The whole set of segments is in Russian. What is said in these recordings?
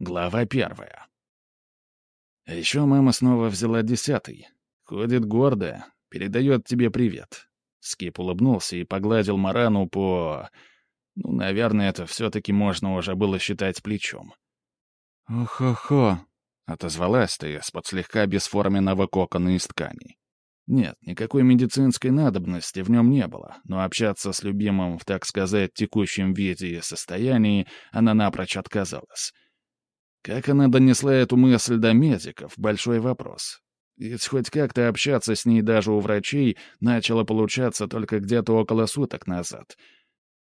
Глава первая. Еще мама снова взяла десятый. Ходит гордо, передает тебе привет. Скип улыбнулся и погладил Марану по... Ну, наверное, это все-таки можно уже было считать плечом. «Ох-хо-хо», — отозвалась ты из-под слегка бесформенного кокона из ткани. Нет, никакой медицинской надобности в нем не было, но общаться с любимым в, так сказать, текущем виде и состоянии она напрочь отказалась. Как она донесла эту мысль до медиков — большой вопрос. Ведь хоть как-то общаться с ней даже у врачей начало получаться только где-то около суток назад.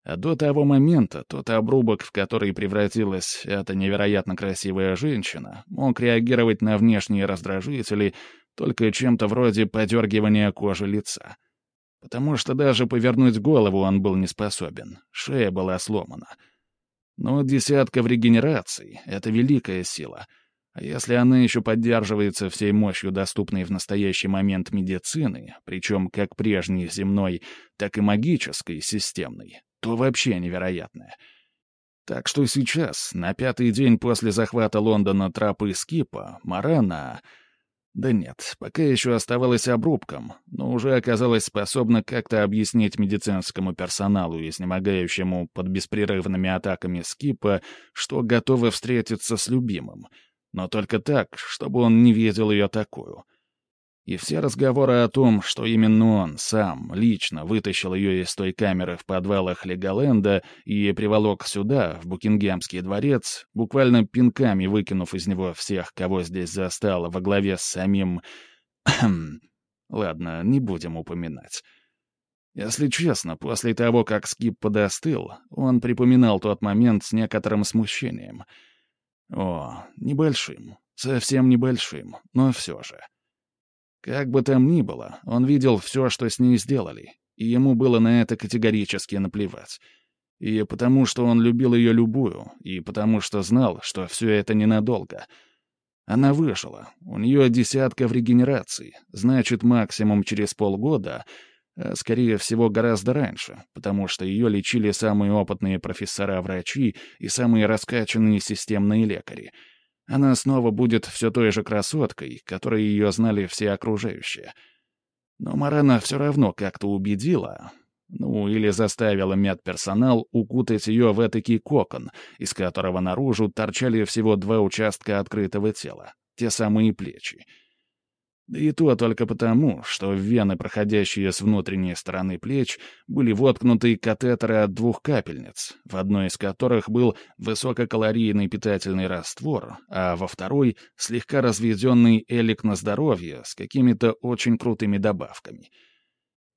А до того момента тот обрубок, в который превратилась эта невероятно красивая женщина, мог реагировать на внешние раздражители только чем-то вроде подергивания кожи лица. Потому что даже повернуть голову он был не способен, шея была сломана. Но десятка в регенерации — это великая сила — а если она еще поддерживается всей мощью доступной в настоящий момент медицины, причем как прежней земной, так и магической, системной, то вообще невероятная. Так что сейчас, на пятый день после захвата Лондона трапы Скипа, Марана... Да нет, пока еще оставалась обрубком, но уже оказалась способна как-то объяснить медицинскому персоналу, изнемогающему под беспрерывными атаками Скипа, что готова встретиться с любимым — но только так, чтобы он не видел ее такую. И все разговоры о том, что именно он сам лично вытащил ее из той камеры в подвалах Леголенда и приволок сюда, в Букингемский дворец, буквально пинками выкинув из него всех, кого здесь застало, во главе с самим... Ладно, не будем упоминать. Если честно, после того, как Скип подостыл, он припоминал тот момент с некоторым смущением — о, небольшим, совсем небольшим, но все же. Как бы там ни было, он видел все, что с ней сделали, и ему было на это категорически наплевать. И потому что он любил ее любую, и потому что знал, что все это ненадолго. Она выжила, у нее десятка в регенерации, значит, максимум через полгода а, скорее всего, гораздо раньше, потому что ее лечили самые опытные профессора-врачи и самые раскачанные системные лекари. Она снова будет все той же красоткой, которой ее знали все окружающие. Но Марана все равно как-то убедила, ну, или заставила медперсонал укутать ее в этакий кокон, из которого наружу торчали всего два участка открытого тела, те самые плечи. И то только потому, что в вены, проходящие с внутренней стороны плеч, были воткнуты катетеры от двух капельниц, в одной из которых был высококалорийный питательный раствор, а во второй — слегка разведенный элик на здоровье с какими-то очень крутыми добавками —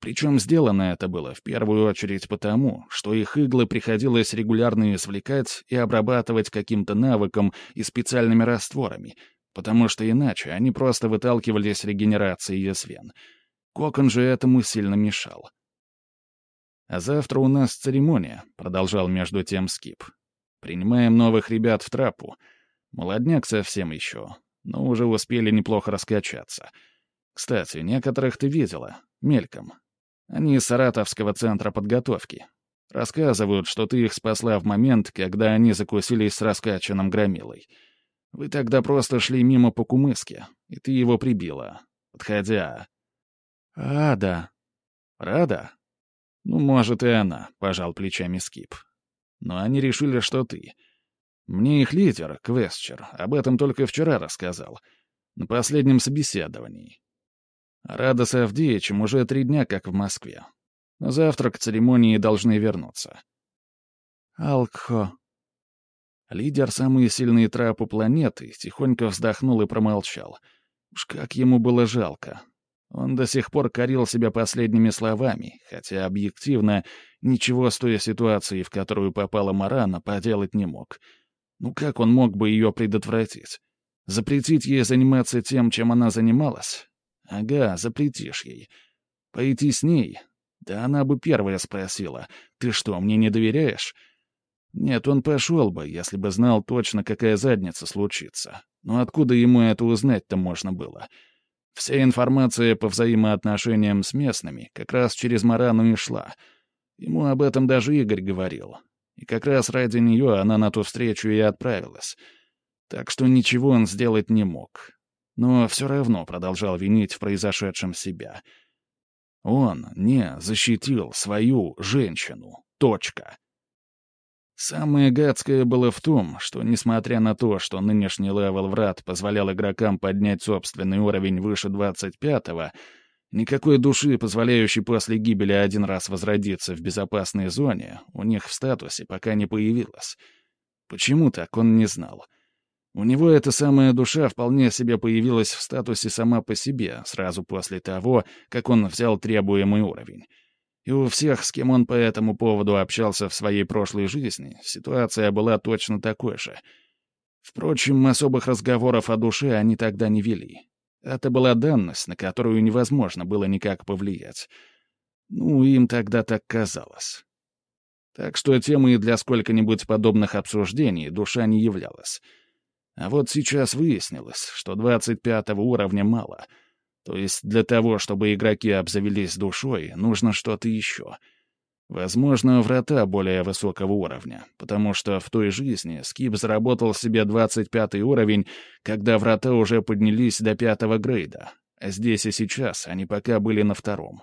причем сделано это было в первую очередь потому, что их иглы приходилось регулярно извлекать и обрабатывать каким-то навыком и специальными растворами, потому что иначе они просто выталкивались регенерацией из вен. Кокон же этому сильно мешал. «А завтра у нас церемония», — продолжал между тем Скип. «Принимаем новых ребят в трапу. Молодняк совсем еще, но уже успели неплохо раскачаться. Кстати, некоторых ты видела, мельком. Они из Саратовского центра подготовки. Рассказывают, что ты их спасла в момент, когда они закусились с раскачанным громилой». Вы тогда просто шли мимо по кумыске, и ты его прибила, подходя. Ада. Рада? Ну, может, и она, — пожал плечами Скип. Но они решили, что ты. Мне их лидер, Квестчер, об этом только вчера рассказал. На последнем собеседовании. Рада с Авдеичем уже три дня как в Москве. Завтра к церемонии должны вернуться. «Алкхо», Лидер самые сильные трапы планеты тихонько вздохнул и промолчал. Уж как ему было жалко. Он до сих пор корил себя последними словами, хотя объективно ничего с той ситуации, в которую попала Марана, поделать не мог. Ну как он мог бы ее предотвратить? Запретить ей заниматься тем, чем она занималась? Ага, запретишь ей. Пойти с ней? Да она бы первая спросила. «Ты что, мне не доверяешь?» Нет, он пошел бы, если бы знал точно, какая задница случится. Но откуда ему это узнать-то можно было? Вся информация по взаимоотношениям с местными как раз через Марану и шла. Ему об этом даже Игорь говорил. И как раз ради нее она на ту встречу и отправилась. Так что ничего он сделать не мог. Но все равно продолжал винить в произошедшем себя. Он не защитил свою женщину. Точка. Самое гадское было в том, что, несмотря на то, что нынешний левел врат позволял игрокам поднять собственный уровень выше 25-го, никакой души, позволяющей после гибели один раз возродиться в безопасной зоне, у них в статусе пока не появилось. Почему так, он не знал. У него эта самая душа вполне себе появилась в статусе сама по себе, сразу после того, как он взял требуемый уровень. И у всех, с кем он по этому поводу общался в своей прошлой жизни, ситуация была точно такой же. Впрочем, особых разговоров о душе они тогда не вели. Это была данность, на которую невозможно было никак повлиять. Ну, им тогда так казалось. Так что темой для сколько-нибудь подобных обсуждений душа не являлась. А вот сейчас выяснилось, что 25 уровня мало — то есть для того, чтобы игроки обзавелись душой, нужно что-то еще. Возможно, врата более высокого уровня, потому что в той жизни Скип заработал себе 25 уровень, когда врата уже поднялись до пятого грейда, а здесь и сейчас они пока были на втором.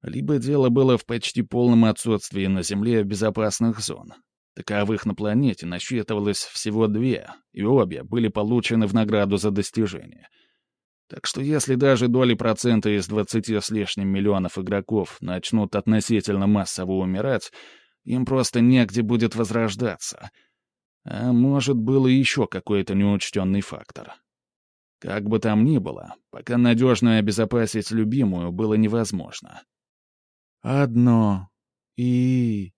Либо дело было в почти полном отсутствии на Земле безопасных зон. Таковых на планете насчитывалось всего две, и обе были получены в награду за достижение — так что если даже доли процента из 20 с лишним миллионов игроков начнут относительно массово умирать, им просто негде будет возрождаться. А может, был и еще какой-то неучтенный фактор. Как бы там ни было, пока надежно обезопасить любимую было невозможно. «Одно. И...»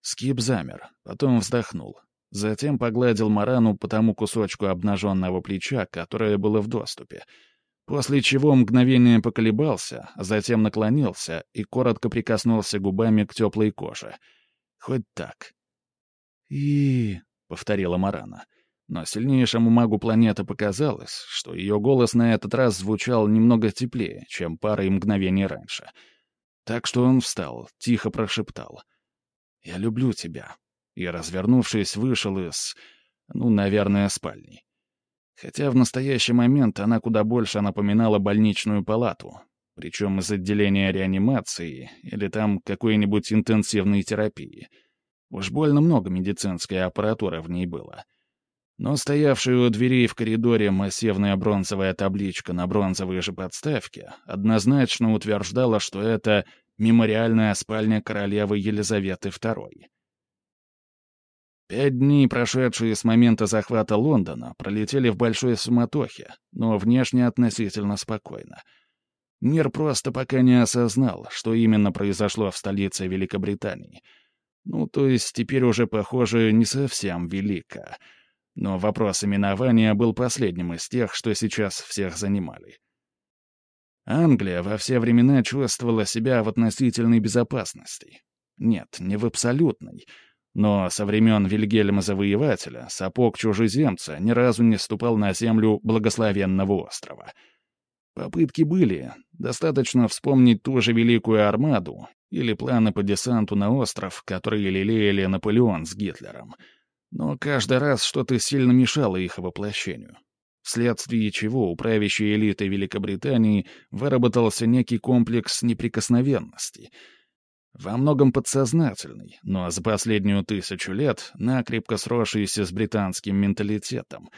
Скип замер, потом вздохнул. Затем погладил Марану по тому кусочку обнаженного плеча, которое было в доступе — После чего мгновение поколебался, затем наклонился и коротко прикоснулся губами к теплой коже. Хоть так. «И...» — повторила Марана. Но сильнейшему магу планеты показалось, что ее голос на этот раз звучал немного теплее, чем парой мгновений раньше. Так что он встал, тихо прошептал. «Я люблю тебя». И, развернувшись, вышел из... ну, наверное, спальни. Хотя в настоящий момент она куда больше напоминала больничную палату, причем из отделения реанимации или там какой-нибудь интенсивной терапии. Уж больно много медицинской аппаратуры в ней было. Но стоявшая у дверей в коридоре массивная бронзовая табличка на бронзовой же подставке однозначно утверждала, что это мемориальная спальня королевы Елизаветы II. Пять дней, прошедшие с момента захвата Лондона, пролетели в большой суматохе, но внешне относительно спокойно. Мир просто пока не осознал, что именно произошло в столице Великобритании. Ну, то есть теперь уже, похоже, не совсем велика. Но вопрос именования был последним из тех, что сейчас всех занимали. Англия во все времена чувствовала себя в относительной безопасности. Нет, не в абсолютной — но со времен Вильгельма Завоевателя сапог чужеземца ни разу не ступал на землю благословенного острова. Попытки были. Достаточно вспомнить ту же Великую Армаду или планы по десанту на остров, которые лелеяли Наполеон с Гитлером. Но каждый раз что-то сильно мешало их воплощению. Вследствие чего у правящей элиты Великобритании выработался некий комплекс неприкосновенности — во многом подсознательный, но за последнюю тысячу лет накрепко сросшийся с британским менталитетом,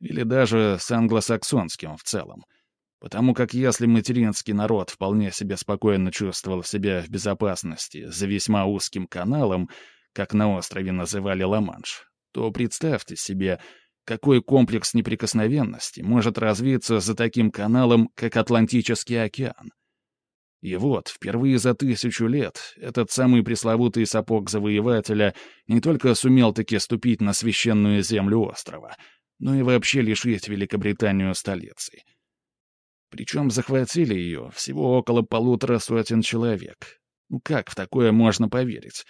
или даже с англосаксонским в целом. Потому как если материнский народ вполне себе спокойно чувствовал себя в безопасности за весьма узким каналом, как на острове называли Ла-Манш, то представьте себе, какой комплекс неприкосновенности может развиться за таким каналом, как Атлантический океан. И вот, впервые за тысячу лет, этот самый пресловутый сапог завоевателя не только сумел таки ступить на священную землю острова, но и вообще лишить Великобританию столицы. Причем захватили ее всего около полутора сотен человек. Ну как в такое можно поверить?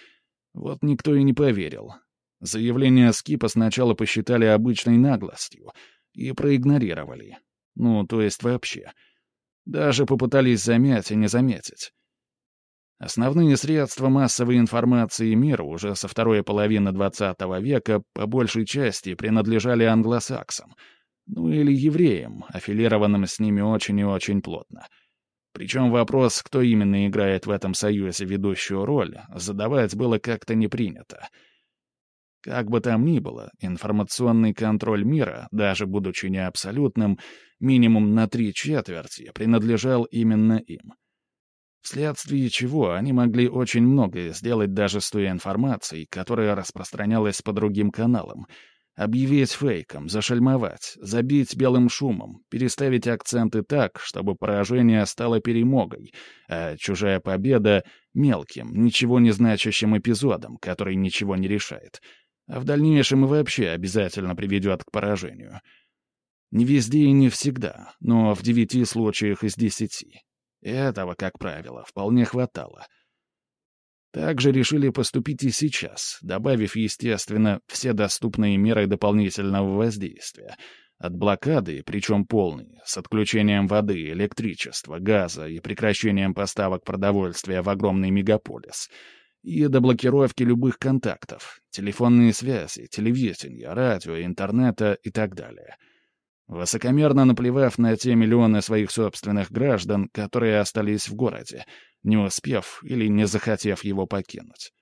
Вот никто и не поверил. Заявление Скипа сначала посчитали обычной наглостью и проигнорировали. Ну, то есть вообще — даже попытались замять и не заметить. Основные средства массовой информации мира уже со второй половины XX века по большей части принадлежали англосаксам, ну или евреям, аффилированным с ними очень и очень плотно. Причем вопрос, кто именно играет в этом союзе ведущую роль, задавать было как-то не принято. Как бы там ни было, информационный контроль мира, даже будучи не абсолютным, минимум на три четверти, принадлежал именно им — Вследствие чего они могли очень многое сделать даже с той информацией, которая распространялась по другим каналам. Объявить фейком, зашельмовать, забить белым шумом, переставить акценты так, чтобы поражение стало перемогой, а чужая победа — мелким, ничего не значащим эпизодом, который ничего не решает, а в дальнейшем и вообще обязательно приведет к поражению. Не везде и не всегда, но в девяти случаях из десяти. Этого, как правило, вполне хватало. Также решили поступить и сейчас, добавив, естественно, все доступные меры дополнительного воздействия. От блокады, причем полной, с отключением воды, электричества, газа и прекращением поставок продовольствия в огромный мегаполис. И до блокировки любых контактов, телефонные связи, телевидения, радио, интернета и так далее — высокомерно наплевав на те миллионы своих собственных граждан, которые остались в городе, не успев или не захотев его покинуть.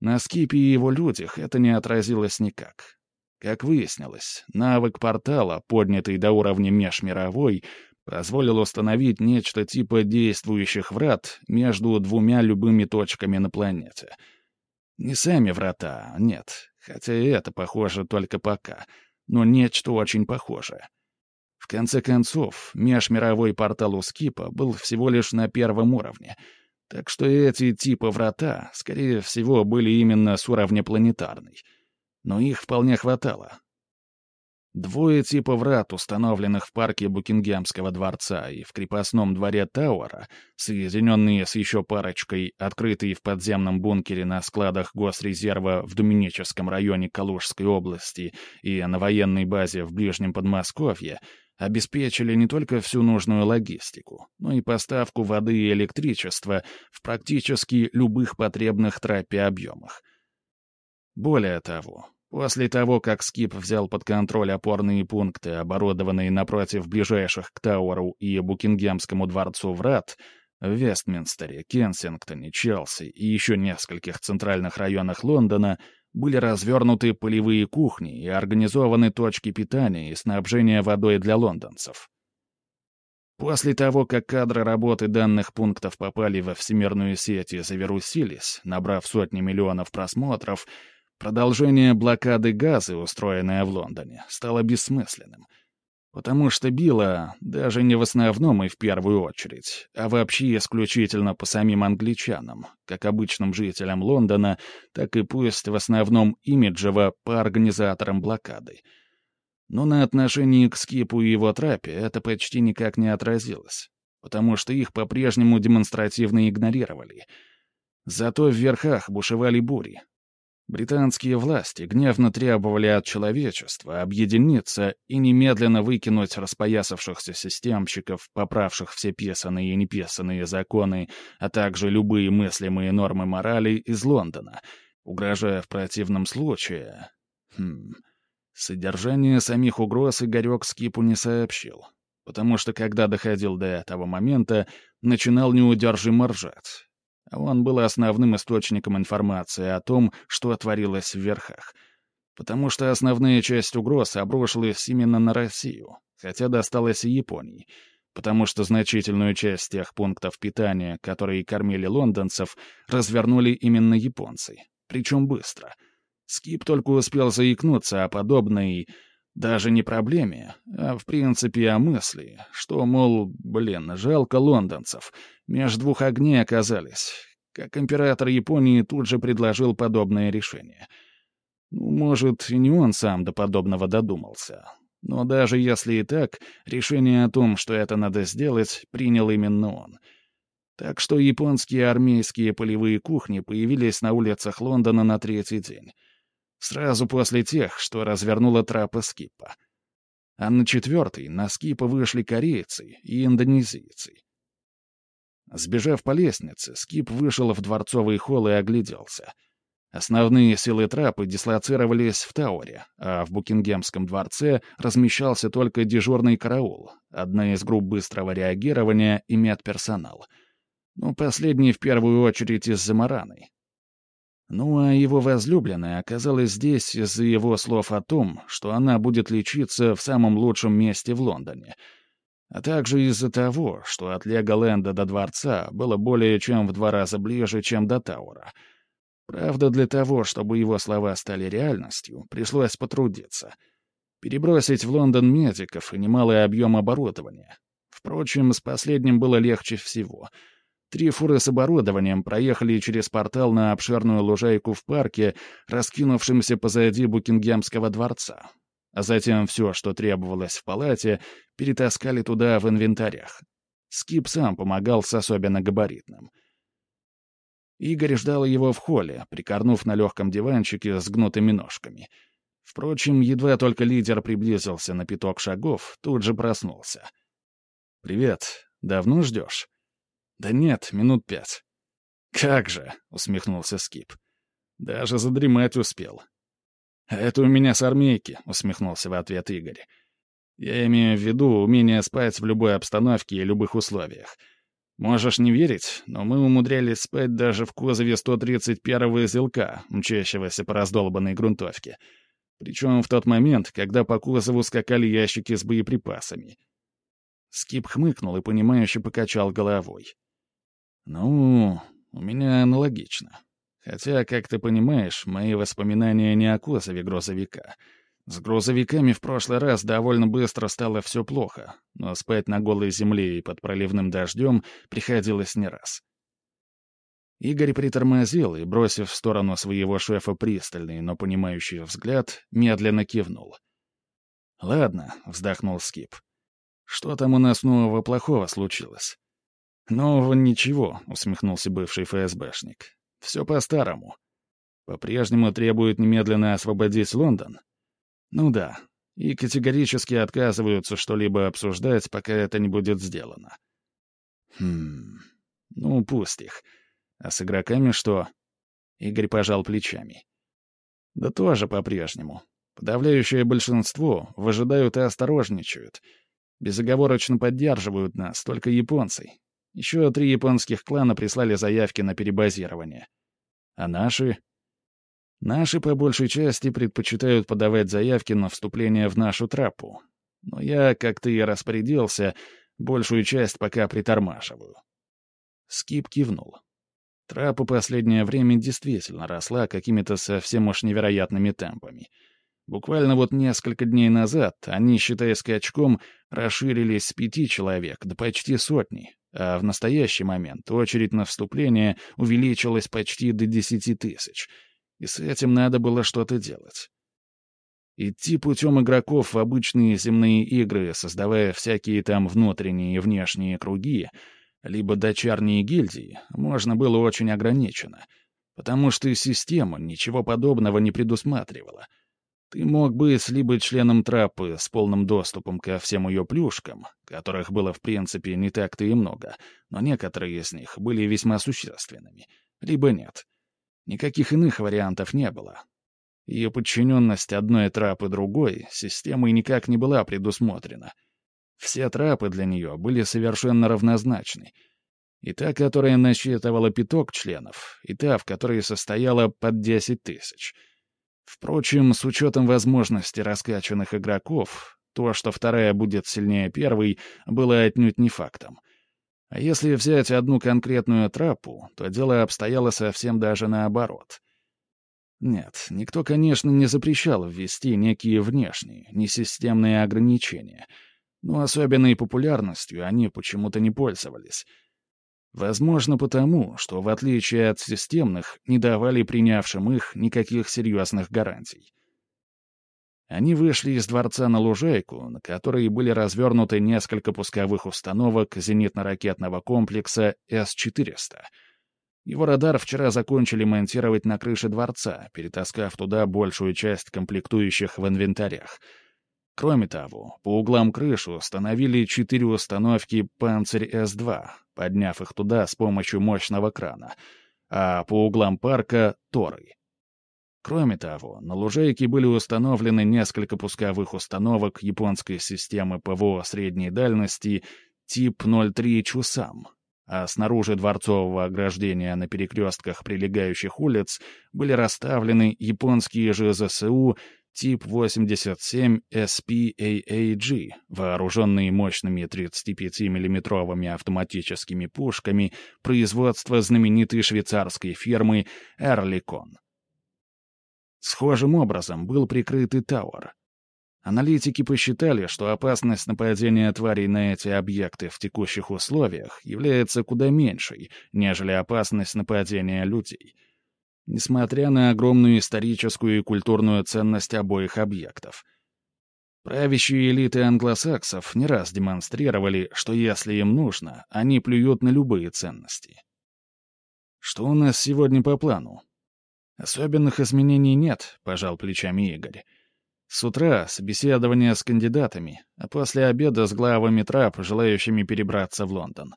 На Скипе и его людях это не отразилось никак. Как выяснилось, навык портала, поднятый до уровня межмировой, позволил установить нечто типа действующих врат между двумя любыми точками на планете. Не сами врата, нет, хотя и это похоже только пока — но нечто очень похожее. В конце концов, межмировой портал у Скипа был всего лишь на первом уровне, так что эти типы врата, скорее всего, были именно с уровня планетарный. Но их вполне хватало, Двое типов врат, установленных в парке Букингемского дворца и в крепостном дворе Тауэра, соединенные с еще парочкой, открытые в подземном бункере на складах Госрезерва в Доминическом районе Калужской области и на военной базе в Ближнем Подмосковье, обеспечили не только всю нужную логистику, но и поставку воды и электричества в практически любых потребных трапе объемах. Более того, После того, как Скип взял под контроль опорные пункты, оборудованные напротив ближайших к Тауэру и Букингемскому дворцу врат, в Вестминстере, Кенсингтоне, Челси и еще нескольких центральных районах Лондона были развернуты полевые кухни и организованы точки питания и снабжения водой для лондонцев. После того, как кадры работы данных пунктов попали во всемирную сеть и завирусились, набрав сотни миллионов просмотров, Продолжение блокады газа, устроенное в Лондоне, стало бессмысленным. Потому что било даже не в основном и в первую очередь, а вообще исключительно по самим англичанам, как обычным жителям Лондона, так и пусть в основном имиджево по организаторам блокады. Но на отношении к Скипу и его трапе это почти никак не отразилось, потому что их по-прежнему демонстративно игнорировали. Зато в верхах бушевали бури, Британские власти гневно требовали от человечества объединиться и немедленно выкинуть распоясавшихся системщиков, поправших все писанные и неписанные законы, а также любые мыслимые нормы морали из Лондона, угрожая в противном случае... Хм... Содержание самих угроз Игорек Скипу не сообщил, потому что, когда доходил до этого момента, начинал неудержимо ржать. Он был основным источником информации о том, что творилось в верхах. Потому что основная часть угроз обрушилась именно на Россию, хотя досталась и Японии. Потому что значительную часть тех пунктов питания, которые кормили лондонцев, развернули именно японцы. Причем быстро. Скип только успел заикнуться о подобной даже не проблеме, а в принципе о мысли, что, мол, блин, жалко лондонцев, меж двух огней оказались. Как император Японии тут же предложил подобное решение. Ну, может, и не он сам до подобного додумался. Но даже если и так, решение о том, что это надо сделать, принял именно он. Так что японские армейские полевые кухни появились на улицах Лондона на третий день сразу после тех, что развернула трапы Скипа. А на четвертый на Скипа вышли корейцы и индонезийцы. Сбежав по лестнице, Скип вышел в дворцовый холл и огляделся. Основные силы трапы дислоцировались в Тауре, а в Букингемском дворце размещался только дежурный караул, одна из групп быстрого реагирования и медперсонал. Ну, последний в первую очередь из-за Мараны. Ну, а его возлюбленная оказалась здесь из-за его слов о том, что она будет лечиться в самом лучшем месте в Лондоне, а также из-за того, что от Леголенда до дворца было более чем в два раза ближе, чем до Таура. Правда, для того, чтобы его слова стали реальностью, пришлось потрудиться. Перебросить в Лондон медиков и немалый объем оборудования. Впрочем, с последним было легче всего — Три фуры с оборудованием проехали через портал на обширную лужайку в парке, раскинувшемся позади Букингемского дворца. А затем все, что требовалось в палате, перетаскали туда в инвентарях. Скип сам помогал с особенно габаритным. Игорь ждал его в холле, прикорнув на легком диванчике с гнутыми ножками. Впрочем, едва только лидер приблизился на пяток шагов, тут же проснулся. «Привет. Давно ждешь?» «Да нет, минут пять». «Как же!» — усмехнулся Скип. «Даже задремать успел». «Это у меня с армейки», — усмехнулся в ответ Игорь. «Я имею в виду умение спать в любой обстановке и любых условиях. Можешь не верить, но мы умудрялись спать даже в кузове 131-го ЗЛК, мчащегося по раздолбанной грунтовке. Причем в тот момент, когда по кузову скакали ящики с боеприпасами». Скип хмыкнул и, понимающе покачал головой. «Ну, у меня аналогично. Хотя, как ты понимаешь, мои воспоминания не о кузове грузовика. С грузовиками в прошлый раз довольно быстро стало все плохо, но спать на голой земле и под проливным дождем приходилось не раз». Игорь притормозил и, бросив в сторону своего шефа пристальный, но понимающий взгляд, медленно кивнул. «Ладно», — вздохнул Скип. «Что там у нас нового плохого случилось?» «Нового ничего», — усмехнулся бывший ФСБшник. «Все по-старому. По-прежнему требуют немедленно освободить Лондон? Ну да, и категорически отказываются что-либо обсуждать, пока это не будет сделано. Хм, ну пусть их. А с игроками что? Игорь пожал плечами. Да тоже по-прежнему. Подавляющее большинство выжидают и осторожничают. Безоговорочно поддерживают нас, только японцы, еще три японских клана прислали заявки на перебазирование. А наши? Наши, по большей части, предпочитают подавать заявки на вступление в нашу трапу. Но я, как ты и распорядился, большую часть пока притормаживаю. Скип кивнул. Трапа последнее время действительно росла какими-то совсем уж невероятными темпами — Буквально вот несколько дней назад они, считая скачком, расширились с пяти человек до почти сотни, а в настоящий момент очередь на вступление увеличилась почти до десяти тысяч. И с этим надо было что-то делать. Идти путем игроков в обычные земные игры, создавая всякие там внутренние и внешние круги, либо дочерние гильдии, можно было очень ограниченно, потому что система ничего подобного не предусматривала — ты мог быть либо членом трапы с полным доступом ко всем ее плюшкам, которых было в принципе не так-то и много, но некоторые из них были весьма существенными, либо нет. Никаких иных вариантов не было. Ее подчиненность одной трапы другой системой никак не была предусмотрена. Все трапы для нее были совершенно равнозначны. И та, которая насчитывала пяток членов, и та, в которой состояла под десять тысяч — Впрочем, с учетом возможности раскачанных игроков, то, что вторая будет сильнее первой, было отнюдь не фактом. А если взять одну конкретную трапу, то дело обстояло совсем даже наоборот. Нет, никто, конечно, не запрещал ввести некие внешние, несистемные ограничения, но особенной популярностью они почему-то не пользовались — Возможно, потому, что, в отличие от системных, не давали принявшим их никаких серьезных гарантий. Они вышли из дворца на лужайку, на которой были развернуты несколько пусковых установок зенитно-ракетного комплекса С-400. Его радар вчера закончили монтировать на крыше дворца, перетаскав туда большую часть комплектующих в инвентарях. Кроме того, по углам крыши установили четыре установки «Панцирь С-2», подняв их туда с помощью мощного крана, а по углам парка — торы. Кроме того, на лужайке были установлены несколько пусковых установок японской системы ПВО средней дальности тип 03 «Чусам», а снаружи дворцового ограждения на перекрестках прилегающих улиц были расставлены японские же ЗСУ тип 87 SPAAG, вооруженные мощными 35 миллиметровыми автоматическими пушками производства знаменитой швейцарской фирмы «Эрликон». Схожим образом был прикрыт и Тауэр. Аналитики посчитали, что опасность нападения тварей на эти объекты в текущих условиях является куда меньшей, нежели опасность нападения людей. Несмотря на огромную историческую и культурную ценность обоих объектов. Правящие элиты англосаксов не раз демонстрировали, что если им нужно, они плюют на любые ценности. Что у нас сегодня по плану? «Особенных изменений нет», — пожал плечами Игорь. «С утра собеседование с кандидатами, а после обеда с главами трап, желающими перебраться в Лондон.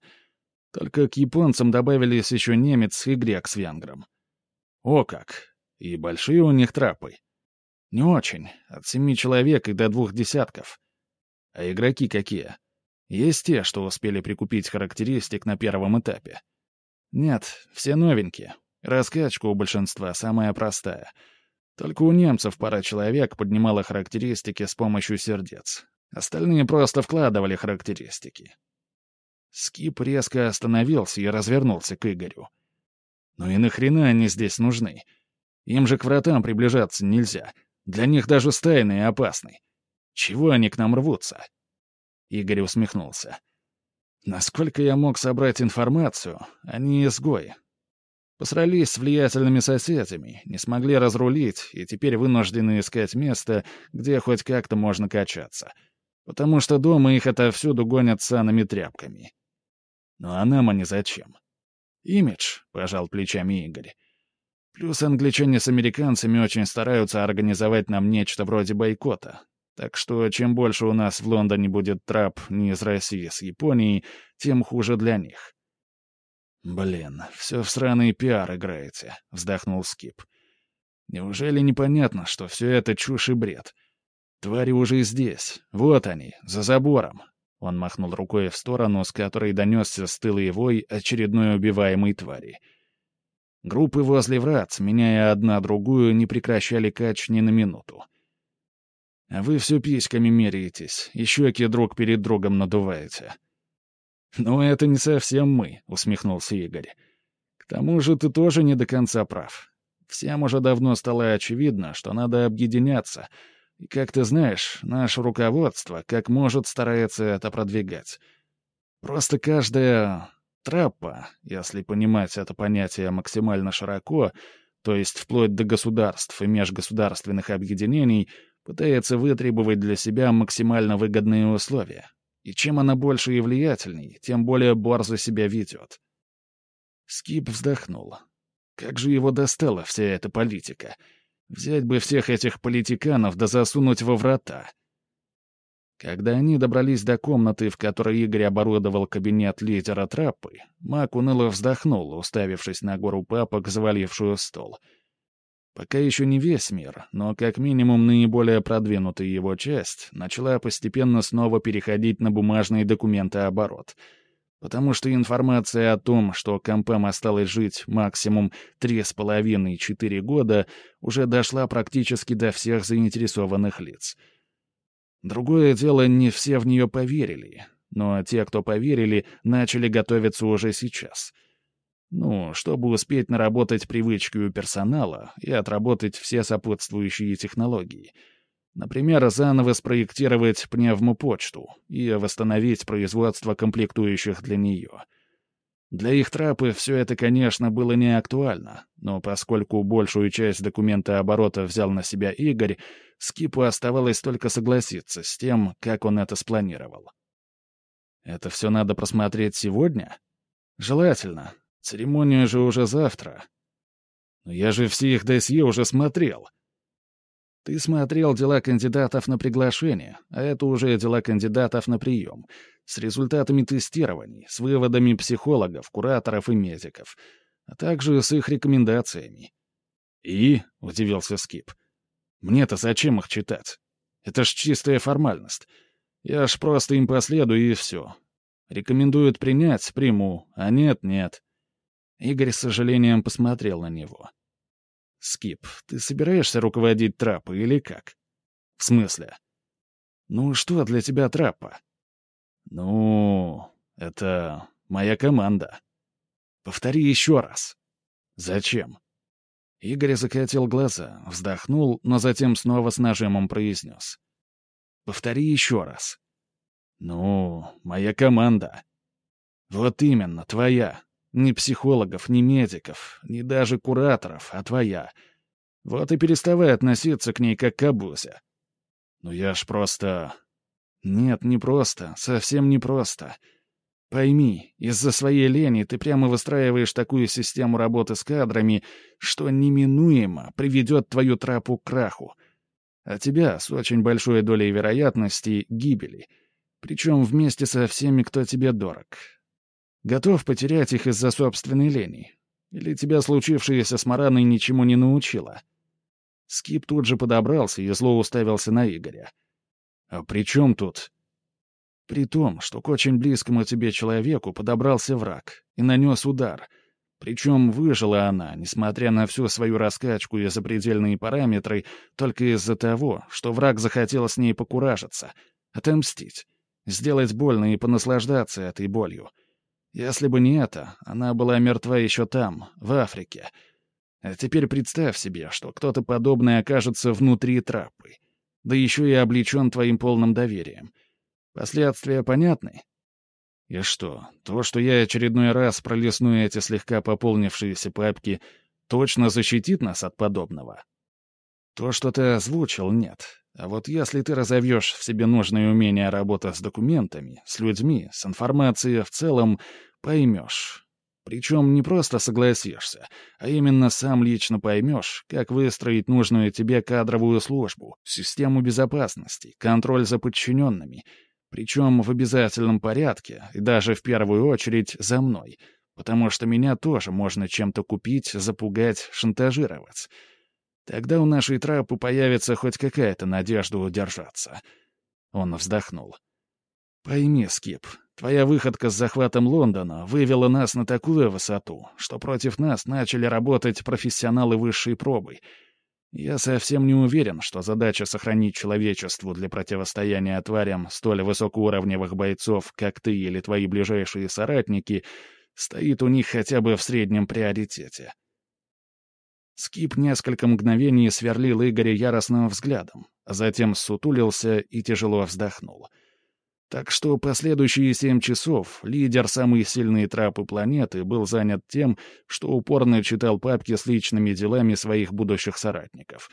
Только к японцам добавились еще немец и грек с венгром. О как! И большие у них трапы. Не очень, от семи человек и до двух десятков. А игроки какие? Есть те, что успели прикупить характеристик на первом этапе. Нет, все новенькие, Раскачка у большинства самая простая. Только у немцев пара человек поднимала характеристики с помощью сердец. Остальные просто вкладывали характеристики. Скип резко остановился и развернулся к Игорю. «Ну и нахрена они здесь нужны? Им же к вратам приближаться нельзя. Для них даже стайные опасны. Чего они к нам рвутся?» Игорь усмехнулся. «Насколько я мог собрать информацию, они изгои, Посрались с влиятельными соседями, не смогли разрулить и теперь вынуждены искать место, где хоть как-то можно качаться. Потому что дома их отовсюду гонят санными тряпками. Ну а нам они зачем? Имидж, — пожал плечами Игорь. Плюс англичане с американцами очень стараются организовать нам нечто вроде бойкота. Так что чем больше у нас в Лондоне будет трап не из России, а с Японией, тем хуже для них. «Блин, все в сраный пиар играете», — вздохнул Скип. «Неужели непонятно, что все это чушь и бред? Твари уже здесь. Вот они, за забором». Он махнул рукой в сторону, с которой донесся стылый вой очередной убиваемой твари. Группы возле врат, меняя одна другую, не прекращали кач ни на минуту. Вы все письками меряетесь, и щеки друг перед другом надуваете. «Ну, это не совсем мы», — усмехнулся Игорь. «К тому же ты тоже не до конца прав. Всем уже давно стало очевидно, что надо объединяться. И, как ты знаешь, наше руководство как может старается это продвигать. Просто каждая траппа, если понимать это понятие максимально широко, то есть вплоть до государств и межгосударственных объединений, пытается вытребовать для себя максимально выгодные условия. И чем она больше и влиятельней, тем более борзо себя ведет. Скип вздохнул. Как же его достала вся эта политика? Взять бы всех этих политиканов да засунуть во врата. Когда они добрались до комнаты, в которой Игорь оборудовал кабинет лидера траппы, Мак уныло вздохнул, уставившись на гору папок, завалившую стол — Пока еще не весь мир, но как минимум наиболее продвинутая его часть начала постепенно снова переходить на бумажный документооборот. Потому что информация о том, что компам осталось жить максимум 3,5-4 года, уже дошла практически до всех заинтересованных лиц. Другое дело, не все в нее поверили, но те, кто поверили, начали готовиться уже сейчас — ну, чтобы успеть наработать привычки у персонала и отработать все сопутствующие технологии. Например, заново спроектировать пневмопочту и восстановить производство комплектующих для нее. Для их трапы все это, конечно, было не актуально, но поскольку большую часть документа оборота взял на себя Игорь, Скипу оставалось только согласиться с тем, как он это спланировал. Это все надо просмотреть сегодня? Желательно, Церемония же уже завтра. Я же все их досье уже смотрел. Ты смотрел дела кандидатов на приглашение, а это уже дела кандидатов на прием, с результатами тестирований, с выводами психологов, кураторов и медиков, а также с их рекомендациями. «И?» — удивился Скип. «Мне-то зачем их читать? Это ж чистая формальность. Я ж просто им последую, и все. Рекомендуют принять — приму, а нет — нет». Игорь с сожалением посмотрел на него. «Скип, ты собираешься руководить трапой или как?» «В смысле?» «Ну, что для тебя трапа?» «Ну, это моя команда». «Повтори еще раз». «Зачем?» Игорь закатил глаза, вздохнул, но затем снова с нажимом произнес. «Повтори еще раз». «Ну, моя команда». «Вот именно, твоя. Ни психологов, ни медиков, ни даже кураторов, а твоя. Вот и переставай относиться к ней как к обузе. Ну я ж просто... Нет, не просто, совсем не просто. Пойми, из-за своей лени ты прямо выстраиваешь такую систему работы с кадрами, что неминуемо приведет твою трапу к краху. А тебя с очень большой долей вероятности гибели. Причем вместе со всеми, кто тебе дорог. Готов потерять их из-за собственной лени? Или тебя случившееся с Мараной ничему не научило?» Скип тут же подобрался и зло уставился на Игоря. «А при чем тут?» «При том, что к очень близкому тебе человеку подобрался враг и нанес удар. Причем выжила она, несмотря на всю свою раскачку и запредельные параметры, только из-за того, что враг захотел с ней покуражиться, отомстить, сделать больно и понаслаждаться этой болью». Если бы не это, она была мертва еще там, в Африке. А теперь представь себе, что кто-то подобный окажется внутри трапы. Да еще и облечен твоим полным доверием. Последствия понятны? И что, то, что я очередной раз пролесну эти слегка пополнившиеся папки, точно защитит нас от подобного? То, что ты озвучил, нет. А вот если ты разовьешь в себе нужные умения работы с документами, с людьми, с информацией в целом, Поймешь. Причем не просто согласишься, а именно сам лично поймешь, как выстроить нужную тебе кадровую службу, систему безопасности, контроль за подчиненными, причем в обязательном порядке и даже в первую очередь за мной, потому что меня тоже можно чем-то купить, запугать, шантажировать. Тогда у нашей трапы появится хоть какая-то надежда удержаться. Он вздохнул. Пойми, Скип, Твоя выходка с захватом Лондона вывела нас на такую высоту, что против нас начали работать профессионалы высшей пробы. Я совсем не уверен, что задача сохранить человечеству для противостояния тварям столь высокоуровневых бойцов, как ты или твои ближайшие соратники, стоит у них хотя бы в среднем приоритете. Скип несколько мгновений сверлил Игоря яростным взглядом, а затем сутулился и тяжело вздохнул — так что последующие семь часов лидер самой сильной трапы планеты был занят тем, что упорно читал папки с личными делами своих будущих соратников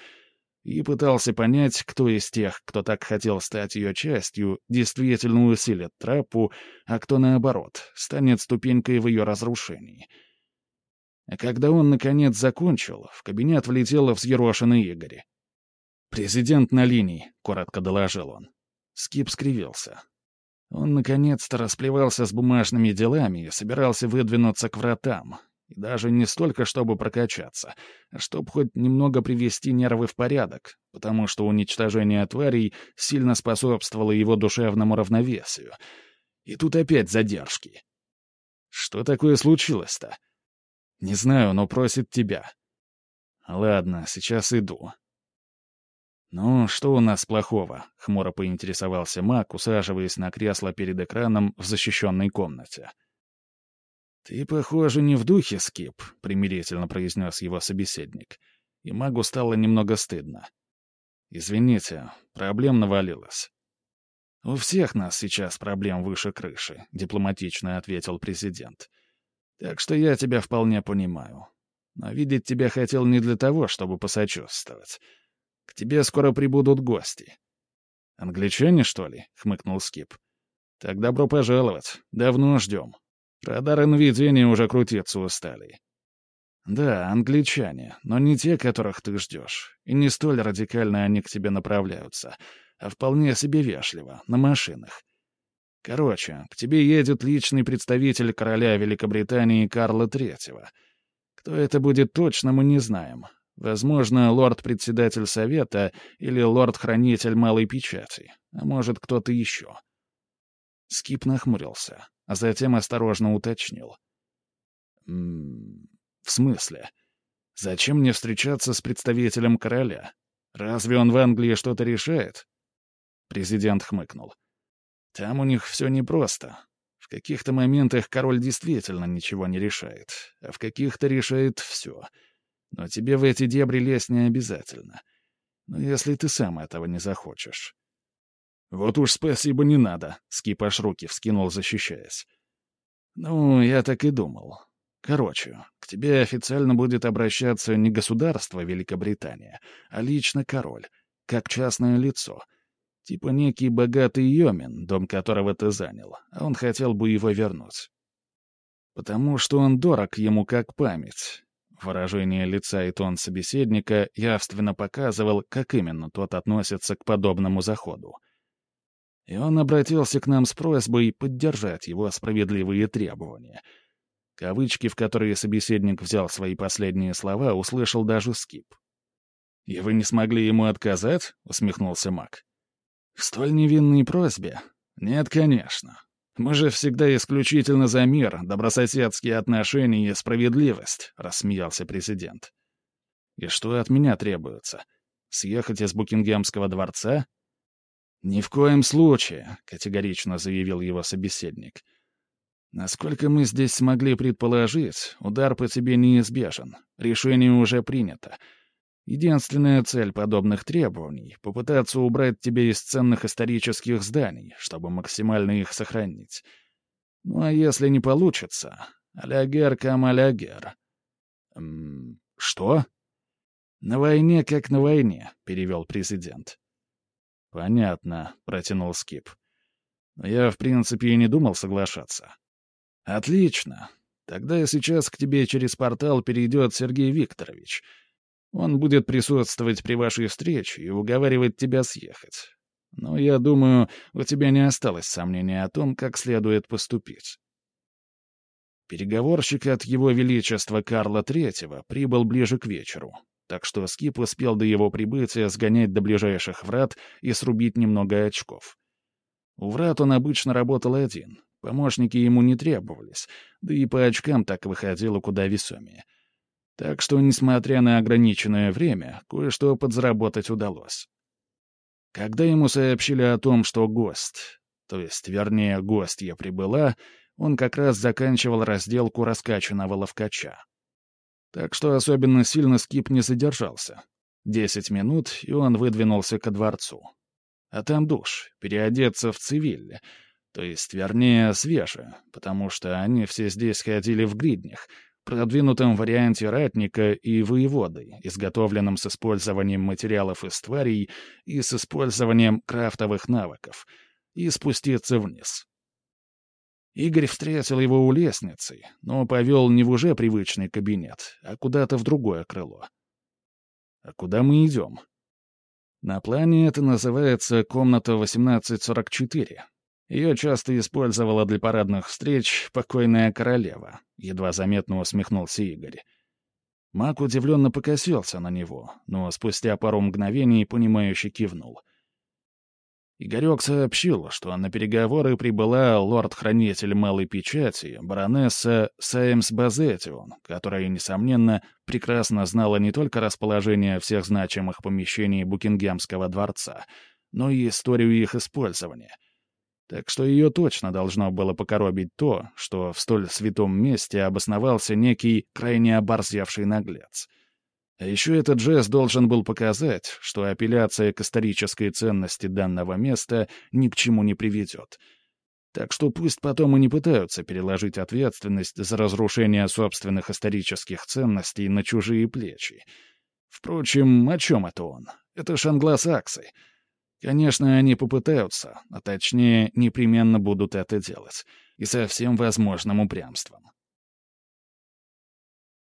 и пытался понять, кто из тех, кто так хотел стать ее частью, действительно усилит трапу, а кто, наоборот, станет ступенькой в ее разрушении. А когда он, наконец, закончил, в кабинет влетел взъерошенный Игорь. «Президент на линии», — коротко доложил он. Скип скривился. Он наконец-то расплевался с бумажными делами и собирался выдвинуться к вратам. И даже не столько, чтобы прокачаться, а чтобы хоть немного привести нервы в порядок, потому что уничтожение тварей сильно способствовало его душевному равновесию. И тут опять задержки. Что такое случилось-то? Не знаю, но просит тебя. Ладно, сейчас иду. «Ну, что у нас плохого?» — хмуро поинтересовался Мак, усаживаясь на кресло перед экраном в защищенной комнате. «Ты, похоже, не в духе, Скип», — примирительно произнес его собеседник. И магу стало немного стыдно. «Извините, проблем навалилось». «У всех нас сейчас проблем выше крыши», — дипломатично ответил президент. «Так что я тебя вполне понимаю. Но видеть тебя хотел не для того, чтобы посочувствовать». К тебе скоро прибудут гости». «Англичане, что ли?» — хмыкнул Скип. «Так добро пожаловать. Давно ждем. Радары наведения уже крутиться устали». Да, англичане, но не те, которых ты ждешь. И не столь радикально они к тебе направляются, а вполне себе вежливо, на машинах. Короче, к тебе едет личный представитель короля Великобритании Карла Третьего. Кто это будет точно, мы не знаем. Возможно, лорд-председатель совета или лорд-хранитель малой печати, а может, кто-то еще. Скип нахмурился, а затем осторожно уточнил. «М -м, «В смысле? Зачем мне встречаться с представителем короля? Разве он в Англии что-то решает?» Президент хмыкнул. «Там у них все непросто. В каких-то моментах король действительно ничего не решает, а в каких-то решает все. Но тебе в эти дебри лезть не обязательно. Но если ты сам этого не захочешь». «Вот уж спасибо не надо», — Скип аж руки вскинул, защищаясь. «Ну, я так и думал. Короче, к тебе официально будет обращаться не государство Великобритания, а лично король, как частное лицо. Типа некий богатый Йомин, дом которого ты занял, а он хотел бы его вернуть. Потому что он дорог ему как память. Выражение лица и тон собеседника явственно показывал, как именно тот относится к подобному заходу. И он обратился к нам с просьбой поддержать его справедливые требования — Кавычки, в которые собеседник взял свои последние слова, услышал даже Скип. «И вы не смогли ему отказать?» — усмехнулся Мак. «В столь невинной просьбе? Нет, конечно. Мы же всегда исключительно за мир, добрососедские отношения и справедливость», — рассмеялся президент. «И что от меня требуется? Съехать из Букингемского дворца?» «Ни в коем случае», — категорично заявил его собеседник. Насколько мы здесь смогли предположить, удар по тебе неизбежен. Решение уже принято. Единственная цель подобных требований — попытаться убрать тебя из ценных исторических зданий, чтобы максимально их сохранить. Ну а если не получится, алягер кам алягер. Что? На войне как на войне, — перевел президент. Понятно, — протянул Скип. Я, в принципе, и не думал соглашаться. «Отлично. Тогда сейчас к тебе через портал перейдет Сергей Викторович. Он будет присутствовать при вашей встрече и уговаривать тебя съехать. Но я думаю, у тебя не осталось сомнений о том, как следует поступить». Переговорщик от его величества Карла Третьего прибыл ближе к вечеру, так что Скип успел до его прибытия сгонять до ближайших врат и срубить немного очков. У врат он обычно работал один, Помощники ему не требовались, да и по очкам так выходило куда весомее. Так что, несмотря на ограниченное время, кое-что подзаработать удалось. Когда ему сообщили о том, что гость, то есть, вернее, гостья прибыла, он как раз заканчивал разделку раскачанного ловкача. Так что особенно сильно скип не задержался. Десять минут, и он выдвинулся ко дворцу. А там душ, переодеться в цивиль, то есть, вернее, свежие, потому что они все здесь ходили в гриднях, продвинутом варианте ратника и воеводы, изготовленном с использованием материалов из тварей и с использованием крафтовых навыков, и спуститься вниз. Игорь встретил его у лестницы, но повел не в уже привычный кабинет, а куда-то в другое крыло. А куда мы идем? На плане это называется комната 1844, ее часто использовала для парадных встреч покойная королева, едва заметно усмехнулся Игорь. Мак удивленно покосился на него, но спустя пару мгновений понимающе кивнул. Игорек сообщил, что на переговоры прибыла лорд-хранитель Малой Печати, баронесса Саэмс Базетион, которая, несомненно, прекрасно знала не только расположение всех значимых помещений Букингемского дворца, но и историю их использования — так что ее точно должно было покоробить то, что в столь святом месте обосновался некий крайне оборзевший наглец. А еще этот жест должен был показать, что апелляция к исторической ценности данного места ни к чему не приведет. Так что пусть потом и не пытаются переложить ответственность за разрушение собственных исторических ценностей на чужие плечи. Впрочем, о чем это он? Это ж англосаксы — Конечно, они попытаются, а точнее, непременно будут это делать. И со всем возможным упрямством.